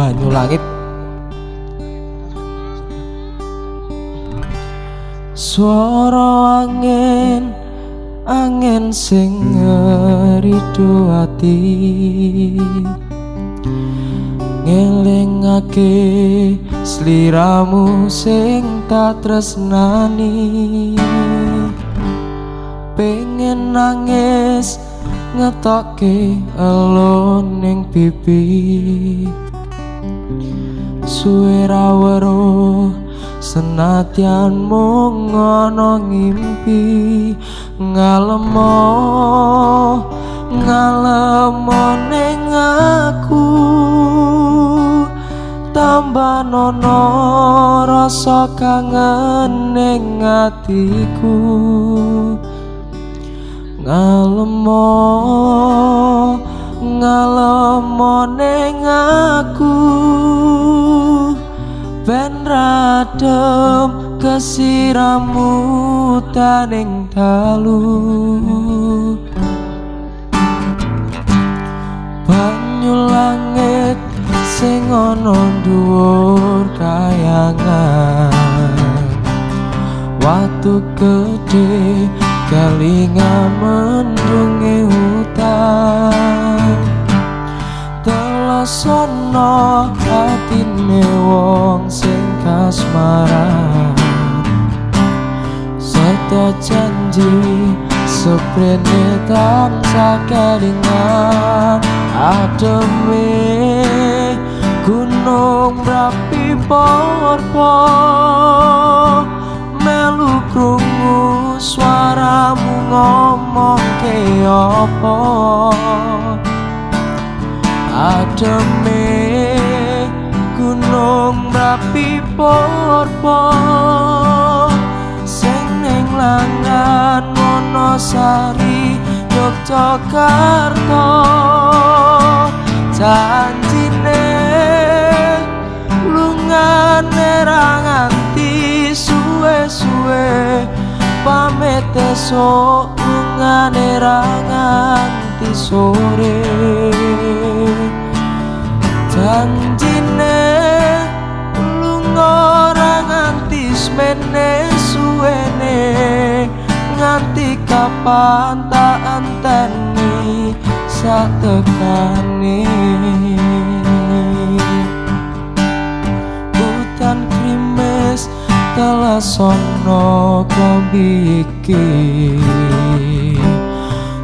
banyu langit Suara angin angin sing ngerido ati. Ngelingake sliramu sing tak tresnani. Pengen nangis ngetokke alon ning pipi suwe ra senadyan mung ana ngimpi. Ngalemo ngalemo ning aku. Tambah nono rasa kangen ning atiku. Ngalemo ngalemo ning aku ben radem kesiramu taning dalu. Banyu langit sing ana dhuwur kayangan. Watu gede kalingan mendungi hutan telosono hatine wong sing kasmaran. Seto janji seprene tansah kelingan. Ademe gunung rapi porpo. Melu krungu suaramu ngomong ke opo ademe gunung rapi porpo sing ning langan wonosari Yogyakarta. Janjine lungane ra nganti suwe-suwe. Pamit esuk lungane ra nganti sore kapan tak anteni sak tekane? Hutan krimes telesono klambi iki.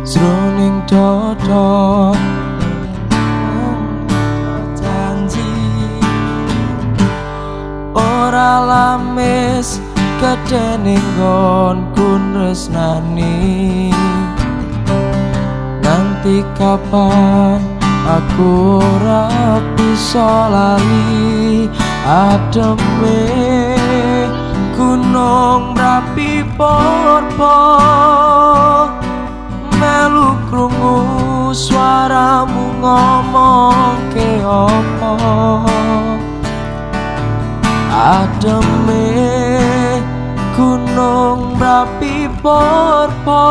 Jroning dodo janji. Ora lamis kedene nggonku tresnani nanti kapan aku ora bisa lali? Ademe gunung merapi porpo melu krungu suaramu ngomong ke opo ademe gunung merapi porpo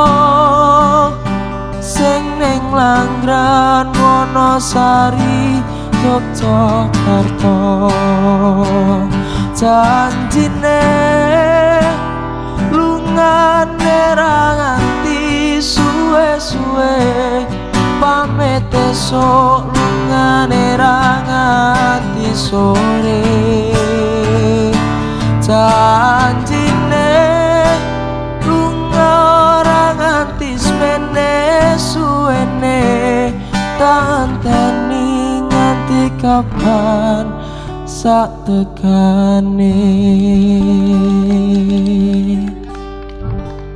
sing ning langgran wonosari Yogyakarta. Janjine lungane ra nganti suwe-suwe pamit esuk lungane ra nganti sore kapan sak tekane